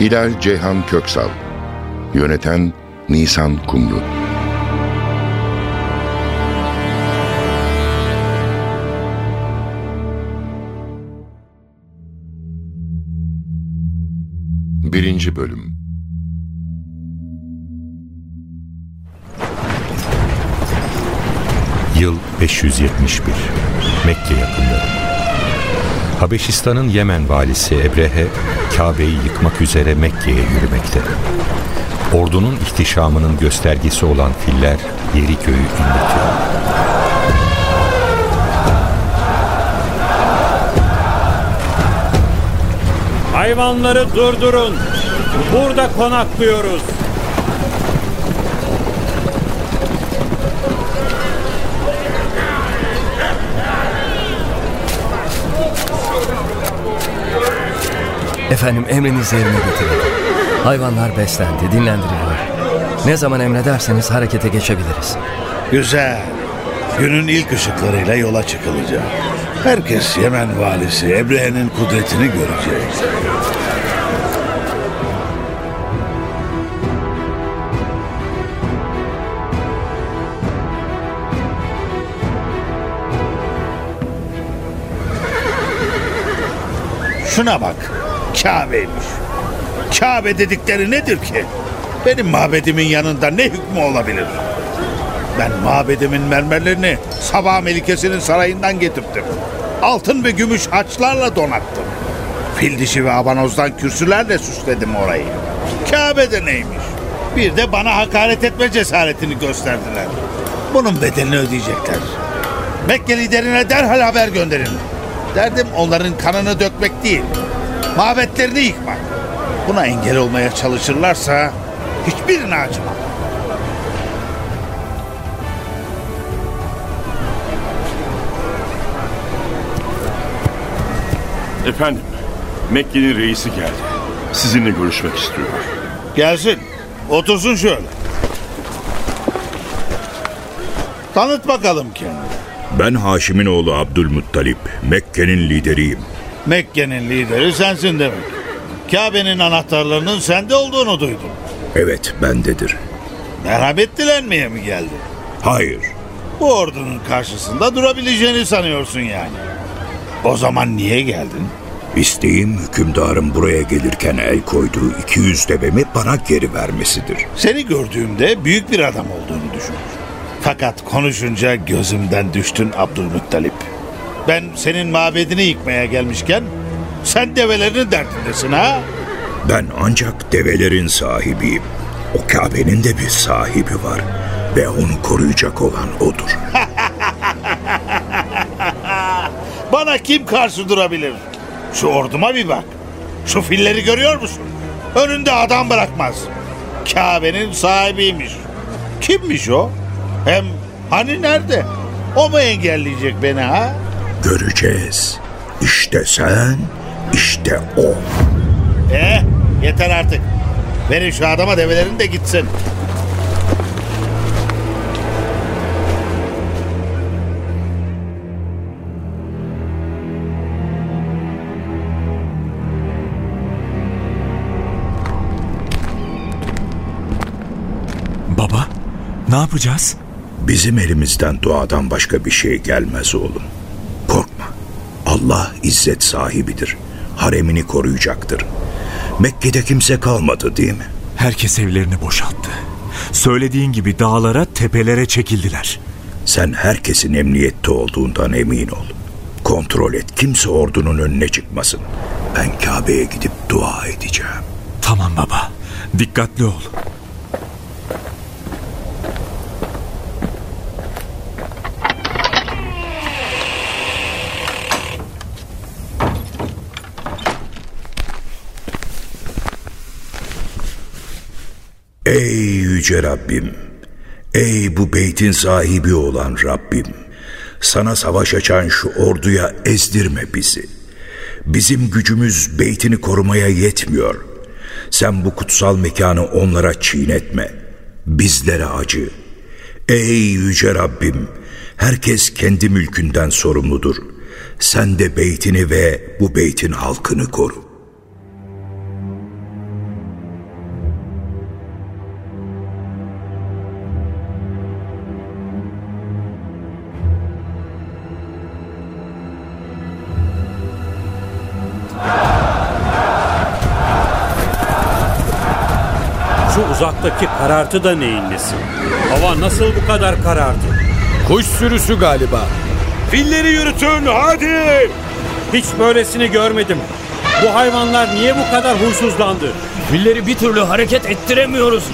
Hilal Ceyhan Köksal. Yöneten Nisan Kumru. Birinci Bölüm. Yıl 571 Mekke yakınları Habeşistan'ın Yemen valisi Ebrehe Kabe'yi yıkmak üzere Mekke'ye yürümekte. Ordunun ihtişamının göstergesi olan filler yeri köyü inletiyor. Hayvanları durdurun. Burada konaklıyoruz. Efendim emrinizi yerine getirin. Hayvanlar beslendi, dinlendiriliyor. Ne zaman emrederseniz harekete geçebiliriz. Güzel. Günün ilk ışıklarıyla yola çıkılacak. Herkes Yemen valisi Ebrehe'nin kudretini görecek. Şuna bak. Kabe'ymiş. Kabe dedikleri nedir ki? Benim mabedimin yanında ne hükmü olabilir? Ben mabedimin mermerlerini Sabah Melikesi'nin sarayından getirttim. Altın ve gümüş haçlarla donattım. Fil dişi ve abanozdan kürsülerle süsledim orayı. Kabe'de neymiş? Bir de bana hakaret etme cesaretini gösterdiler. Bunun bedelini ödeyecekler. Mekke liderine derhal haber gönderin. Derdim onların kanını dökmek değil, mabetlerini yıkmak. Buna engel olmaya çalışırlarsa hiçbirine acımam. Efendim, Mekke'nin reisi geldi. Sizinle görüşmek istiyor. Gelsin, otursun şöyle. Tanıt bakalım kendini. Ben Haşim'in oğlu Abdülmuttalip. Mekke'nin lideriyim. Mekke'nin lideri sensin demek. Kabe'nin anahtarlarının sende olduğunu duydum. Evet bendedir. Merhamet dilenmeye mi geldin? Hayır. Bu ordunun karşısında durabileceğini sanıyorsun yani. O zaman niye geldin? İsteğim hükümdarın buraya gelirken el koyduğu 200 devemi bana geri vermesidir. Seni gördüğümde büyük bir adam olduğunu düşünmüştüm. Fakat konuşunca gözümden düştün Abdülmuttalip. Ben senin mabedini yıkmaya gelmişken sen develerinin derdindesin ha? Ben ancak develerin sahibiyim. O Kabe'nin de bir sahibi var. Ve onu koruyacak olan odur. Bana kim karşı durabilir? Şu orduma bir bak. Şu filleri görüyor musun? Önünde adam bırakmaz. Kabe'nin sahibiymiş. Kimmiş o? Hem hani nerede? O mu engelleyecek beni ha? Göreceğiz. İşte sen, işte o. Eh yeter artık. Verin şu adama develerini de gitsin. Baba, ne yapacağız? Bizim elimizden duadan başka bir şey gelmez oğlum. Allah izzet sahibidir. Haremini koruyacaktır. Mekke'de kimse kalmadı değil mi? Herkes evlerini boşalttı. Söylediğin gibi dağlara, tepelere çekildiler. Sen herkesin emniyette olduğundan emin ol. Kontrol et kimse ordunun önüne çıkmasın. Ben Kabe'ye gidip dua edeceğim. Tamam baba, dikkatli ol. Ey yüce Rabbim! Ey bu beytin sahibi olan Rabbim! Sana savaş açan şu orduya ezdirme bizi. Bizim gücümüz beytini korumaya yetmiyor. Sen bu kutsal mekanı onlara çiğnetme. Bizlere acı. Ey yüce Rabbim! Herkes kendi mülkünden sorumludur. Sen de beytini ve bu beytin halkını koru. Şu uzaktaki karartı da neyin nesi? Hava nasıl bu kadar karardı? Kuş sürüsü galiba. Filleri yürütün hadi. Hiç böylesini görmedim. Bu hayvanlar niye bu kadar huysuzlandı? Filleri bir türlü hareket ettiremiyoruz.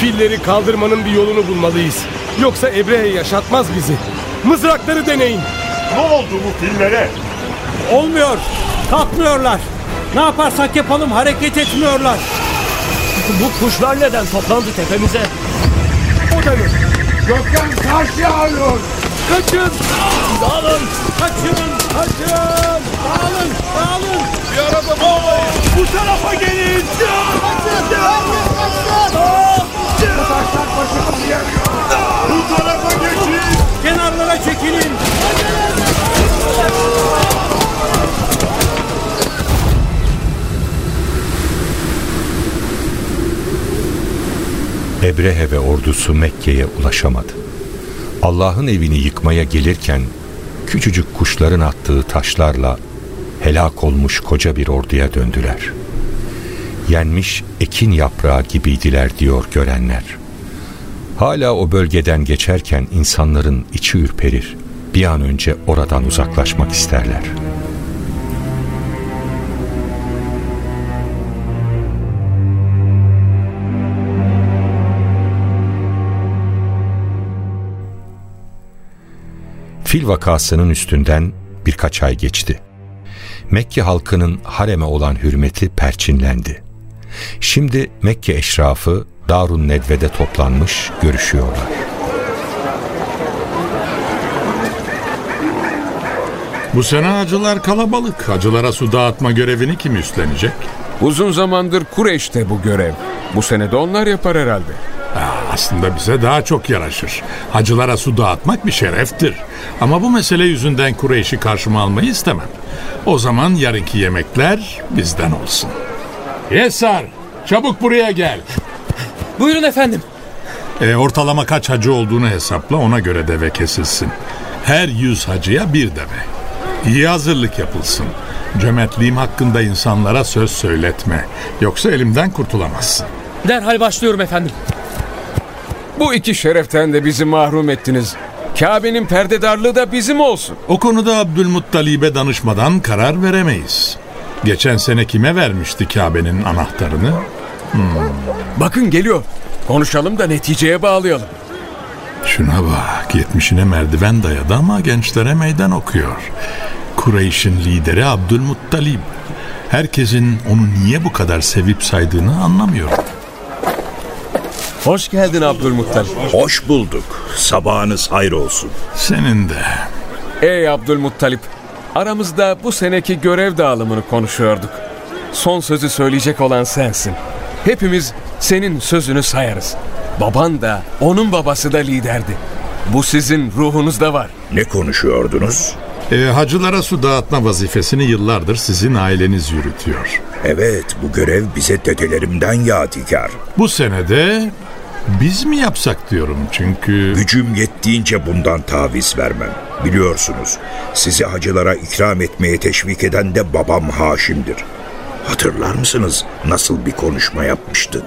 Filleri kaldırmanın bir yolunu bulmalıyız. Yoksa Ebrehe yaşatmaz bizi. Mızrakları deneyin. Ne oldu bu fillere? Olmuyor. Kalkmıyorlar. Ne yaparsak yapalım hareket etmiyorlar. Bu kuşlar neden toplandı tepemize? O da ne? Gökten karşı alıyor. Kaçın! Dağılın! Kaçın. Kaçın! Dağılın. Dağılın. Bu tarafa gelin. Bu tarafa geçin. Kenarlara çekilin. Ebrehe ve ordusu Mekke'ye ulaşamadı. Allah'ın evini yıkmaya gelirken küçücük kuşların attığı taşlarla helak olmuş koca bir orduya döndüler. Yenmiş ekin yaprağı gibiydiler diyor görenler. Hala o bölgeden geçerken insanların içi ürperir. Bir an önce oradan uzaklaşmak isterler. Fil vakasının üstünden birkaç ay geçti. Mekke halkının hareme olan hürmeti perçinlendi. Şimdi Mekke eşrafı Darun Nedve'de toplanmış görüşüyorlar. Bu sene hacılar kalabalık. Hacılara su dağıtma görevini kim üstlenecek? Uzun zamandır Kureyş'te bu görev. Bu sene de onlar yapar herhalde. Aslında bize daha çok yaraşır. Hacılara su dağıtmak bir şereftir. Ama bu mesele yüzünden Kureyş'i karşıma almayı istemem. O zaman yarınki yemekler bizden olsun. Yesar, çabuk buraya gel. Buyurun efendim. E, ortalama kaç hacı olduğunu hesapla ona göre deve kesilsin. Her yüz hacıya bir deve. İyi hazırlık yapılsın. Cömertliğim hakkında insanlara söz söyletme. Yoksa elimden kurtulamazsın. Derhal başlıyorum efendim. Bu iki şereften de bizi mahrum ettiniz. Kabe'nin perdedarlığı da bizim olsun. O konuda Abdülmuttalib'e danışmadan karar veremeyiz. Geçen sene kime vermişti Kabe'nin anahtarını? Bakın geliyor. Konuşalım da neticeye bağlayalım. Şuna bak, yetmişine merdiven dayadı ama gençlere meydan okuyor. Kureyş'in lideri Abdülmuttalib. Herkesin onu niye bu kadar sevip saydığını anlamıyorum. Hoş geldin Abdülmuttalip. Hoş bulduk. Sabahınız hayır olsun. Senin de. Ey Abdülmuttalip. Aramızda bu seneki görev dağılımını konuşuyorduk. Son sözü söyleyecek olan sensin. Hepimiz senin sözünü sayarız. Baban da, onun babası da liderdi. Bu sizin ruhunuzda var. Ne konuşuyordunuz? E, hacılara su dağıtma vazifesini yıllardır sizin aileniz yürütüyor. Evet, bu görev bize dedelerimden yadigar. Bu senede biz mi yapsak diyorum çünkü... Gücüm yettiğince bundan taviz vermem. Biliyorsunuz, sizi hacılara ikram etmeye teşvik eden de babam Haşim'dir. Hatırlar mısınız nasıl bir konuşma yapmıştı?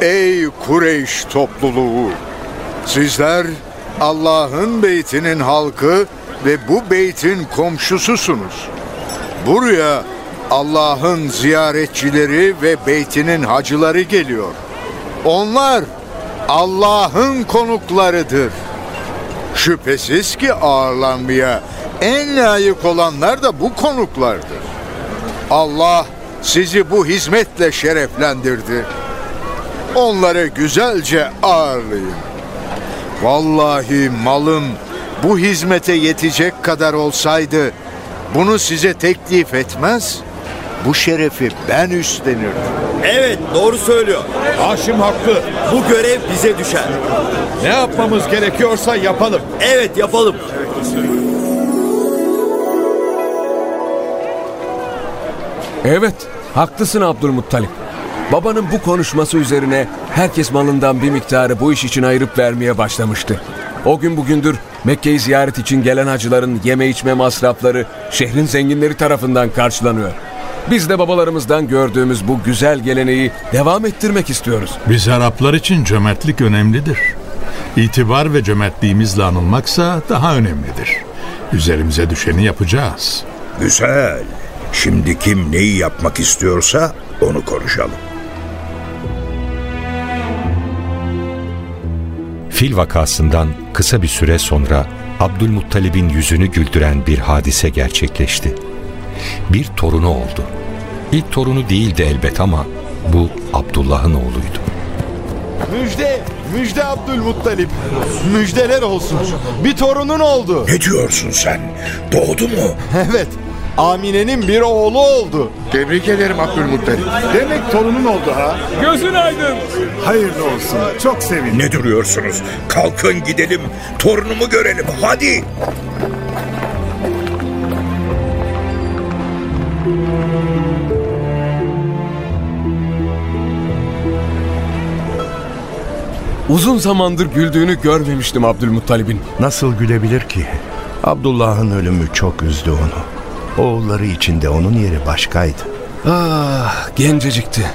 Ey Kureyş topluluğu! Sizler Allah'ın beytinin halkı ve bu beytin komşususunuz. Buraya Allah'ın ziyaretçileri ve beytinin hacıları geliyor. Onlar Allah'ın konuklarıdır. Şüphesiz ki ağırlanmaya En layık olanlar da bu konuklardır. Allah sizi bu hizmetle şereflendirdi. Onları güzelce ağırlayın. Vallahi malım bu hizmete yetecek kadar olsaydı bunu size teklif etmez. Bu şerefi ben üstlenirdim. Evet doğru söylüyor. Haşim haklı. Bu görev bize düşer. Ne yapmamız gerekiyorsa yapalım. Evet yapalım. Evet, haklısın Abdülmuttalip. Babanın bu konuşması üzerine herkes malından bir miktarı bu iş için ayırıp vermeye başlamıştı. O gün bugündür Mekke'yi ziyaret için gelen hacıların yeme içme masrafları şehrin zenginleri tarafından karşılanıyor. Biz de babalarımızdan gördüğümüz bu güzel geleneği devam ettirmek istiyoruz. Biz Araplar için cömertlik önemlidir. İtibar ve cömertliğimizle anılmaksa daha önemlidir. Üzerimize düşeni yapacağız. Güzel. Şimdi kim neyi yapmak istiyorsa onu konuşalım. Fil vakasından kısa bir süre sonra Abdülmuttalib'in yüzünü güldüren bir hadise gerçekleşti. Bir torunu oldu. İlk torunu değildi elbet ama bu Abdullah'ın oğluydu. Müjde, müjde Abdülmuttalip. Müjdeler olsun. Bir torunun oldu. Ne diyorsun sen? Doğdu mu? Evet. Amine'nin bir oğlu oldu. Tebrik ederim Abdülmuttalip. Demek torunun oldu ha. Gözün aydın. Hayırlı olsun. Çok sevindim. Ne duruyorsunuz? Kalkın gidelim. Torunumu görelim. Hadi. Uzun zamandır güldüğünü görmemiştim Abdülmuttalib'in. Nasıl gülebilir ki? Abdullah'ın ölümü çok üzdü onu. Oğulları içinde onun yeri başkaydı. Ah gencecikti.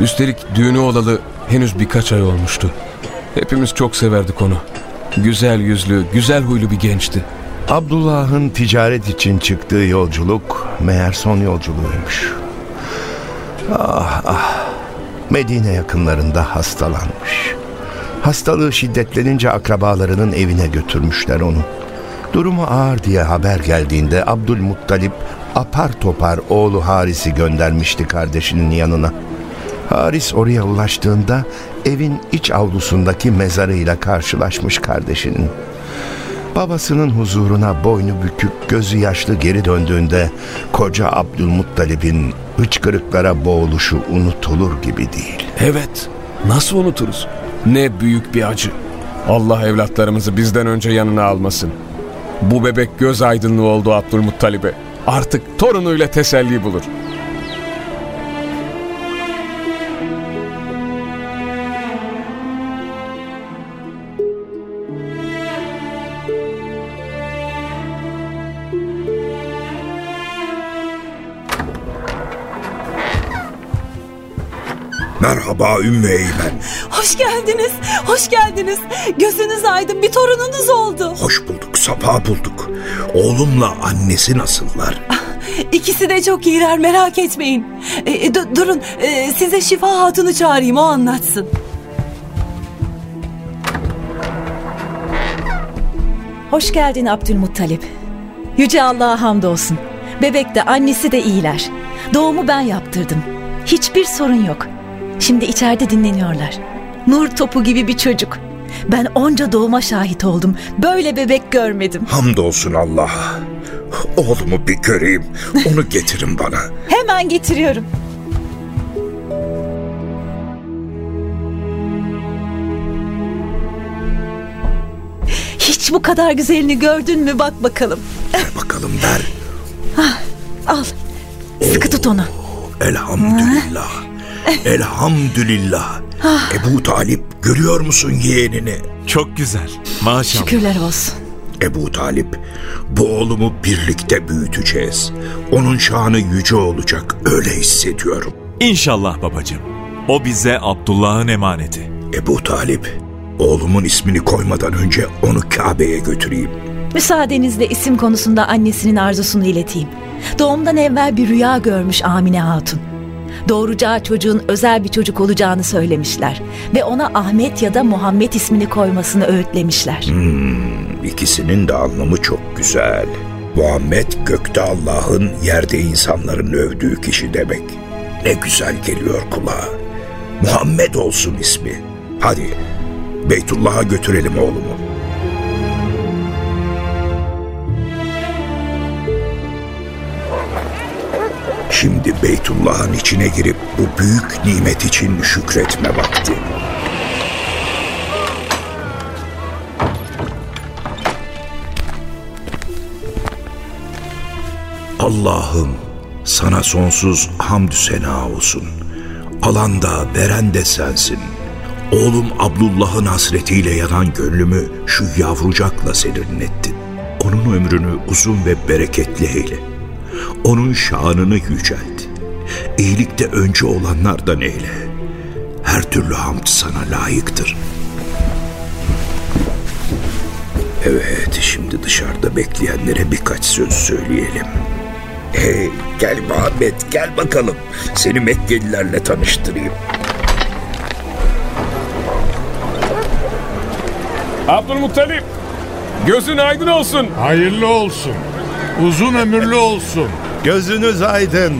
Üstelik düğünü olalı henüz birkaç ay olmuştu. Hepimiz çok severdik onu. Güzel yüzlü, güzel huylu bir gençti. Abdullah'ın ticaret için çıktığı yolculuk meğer son yolculuğuymuş. Ah ah. Medine yakınlarında hastalanmış. Hastalığı şiddetlenince akrabalarının evine götürmüşler onu. Durumu ağır diye haber geldiğinde Abdülmuttalip apar topar oğlu Haris'i göndermişti kardeşinin yanına. Haris oraya ulaştığında evin iç avlusundaki mezarıyla karşılaşmış kardeşinin. Babasının huzuruna boynu bükük, gözü yaşlı geri döndüğünde koca Abdülmuttalib'in hıçkırıklara boğuluşu unutulur gibi değil. Evet, nasıl unuturuz? Ne büyük bir acı. Allah evlatlarımızı bizden önce yanına almasın. Bu bebek göz aydınlığı oldu Abdülmuttalib'e. Artık torunuyla teselli bulur. Merhaba Ümmü Eymen. Hoş geldiniz, hoş geldiniz. Gözünüz aydın bir torununuz oldu. Hoş bulduk, sabah bulduk. Oğlumla annesi nasıllar? İkisi de çok iyiler merak etmeyin. E, du- durun e, size Şifa Hatun'u çağırayım o anlatsın. Hoş geldin Abdülmuttalip. Yüce Allah'a hamdolsun. Bebek de annesi de iyiler. Doğumu ben yaptırdım. Hiçbir sorun yok. Şimdi içeride dinleniyorlar. Nur topu gibi bir çocuk. Ben onca doğuma şahit oldum. Böyle bebek görmedim. Hamdolsun Allah'a. Oğlumu bir göreyim. Onu getirin bana. Hemen getiriyorum. Hiç bu kadar güzelini gördün mü bak bakalım. Bakalım ver. Ah, al. Sıkı tut onu. Elhamdülillah. Elhamdülillah. Ah. Ebu Talip görüyor musun yeğenini? Çok güzel. Maşallah. Şükürler olsun. Ebu Talip, bu oğlumu birlikte büyüteceğiz. Onun şanı yüce olacak, öyle hissediyorum. İnşallah babacığım. O bize Abdullah'ın emaneti. Ebu Talip, oğlumun ismini koymadan önce onu Kabe'ye götüreyim. Müsaadenizle isim konusunda annesinin arzusunu ileteyim. Doğumdan evvel bir rüya görmüş Amine Hatun. Doğuracağı çocuğun özel bir çocuk olacağını söylemişler ve ona Ahmet ya da Muhammed ismini koymasını öğütlemişler. Hmm, ikisinin de anlamı çok güzel. Muhammed gökte Allah'ın, yerde insanların övdüğü kişi demek. Ne güzel geliyor kulağa. Muhammed olsun ismi. Hadi Beytullah'a götürelim oğlumu. Şimdi Beytullah'ın içine girip bu büyük nimet için şükretme vakti. Allah'ım sana sonsuz hamdü sena olsun. Alan da veren de sensin. Oğlum Abdullah'ın hasretiyle yanan gönlümü şu yavrucakla senin ettin. Onun ömrünü uzun ve bereketli eyle. Onun şanını yücelt. İyilikte önce olanlardan eyle. Her türlü hamd sana layıktır. Evet, şimdi dışarıda bekleyenlere birkaç söz söyleyelim. Hey, gel Muhammed, gel bakalım. Seni Mekkelilerle tanıştırayım. Abdülmuttalip, gözün aydın olsun. Hayırlı olsun. Uzun ömürlü olsun. Gözünüz aydın.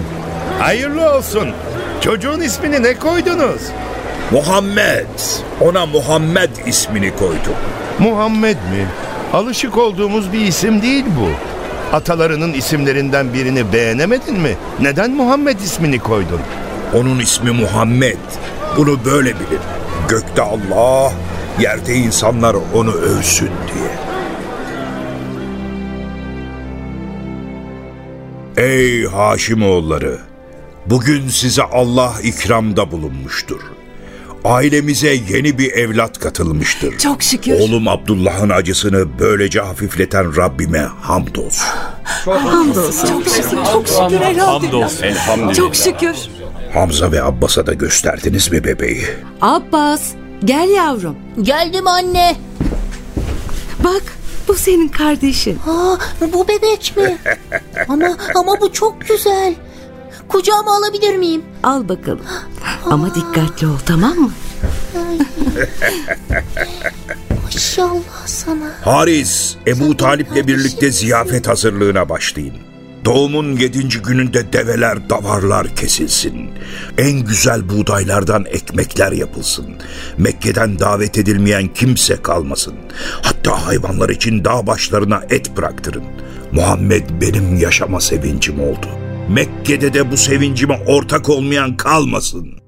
Hayırlı olsun. Çocuğun ismini ne koydunuz? Muhammed. Ona Muhammed ismini koydum. Muhammed mi? Alışık olduğumuz bir isim değil bu. Atalarının isimlerinden birini beğenemedin mi? Neden Muhammed ismini koydun? Onun ismi Muhammed. Bunu böyle bilin. Gökte Allah, yerde insanlar onu övsün diye. Ey Haşimoğulları! Bugün size Allah ikramda bulunmuştur. Ailemize yeni bir evlat katılmıştır. Çok şükür. Oğlum Abdullah'ın acısını böylece hafifleten Rabbime hamdolsun. Hamdolsun. Çok şükür. Çok şükür elhamdülillah. Çok şükür. Hamza ve Abbas'a da gösterdiniz mi bebeği? Abbas gel yavrum. Geldim anne. Bak bu senin kardeşin. Aa, bu bebek mi? ama ama bu çok güzel. Kucağıma alabilir miyim? Al bakalım. Ama dikkatli ol tamam mı? Maşallah sana. Haris, Ebu Talip'le birlikte ziyafet hazırlığına başlayın. Doğumun yedinci gününde develer, davarlar kesilsin. En güzel buğdaylardan ekmekler yapılsın. Mekke'den davet edilmeyen kimse kalmasın. Hatta hayvanlar için dağ başlarına et bıraktırın. Muhammed benim yaşama sevincim oldu. Mekke'de de bu sevincime ortak olmayan kalmasın.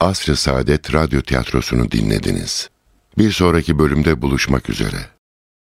Asr-ı Saadet Radyo Tiyatrosu'nu dinlediniz. Bir sonraki bölümde buluşmak üzere.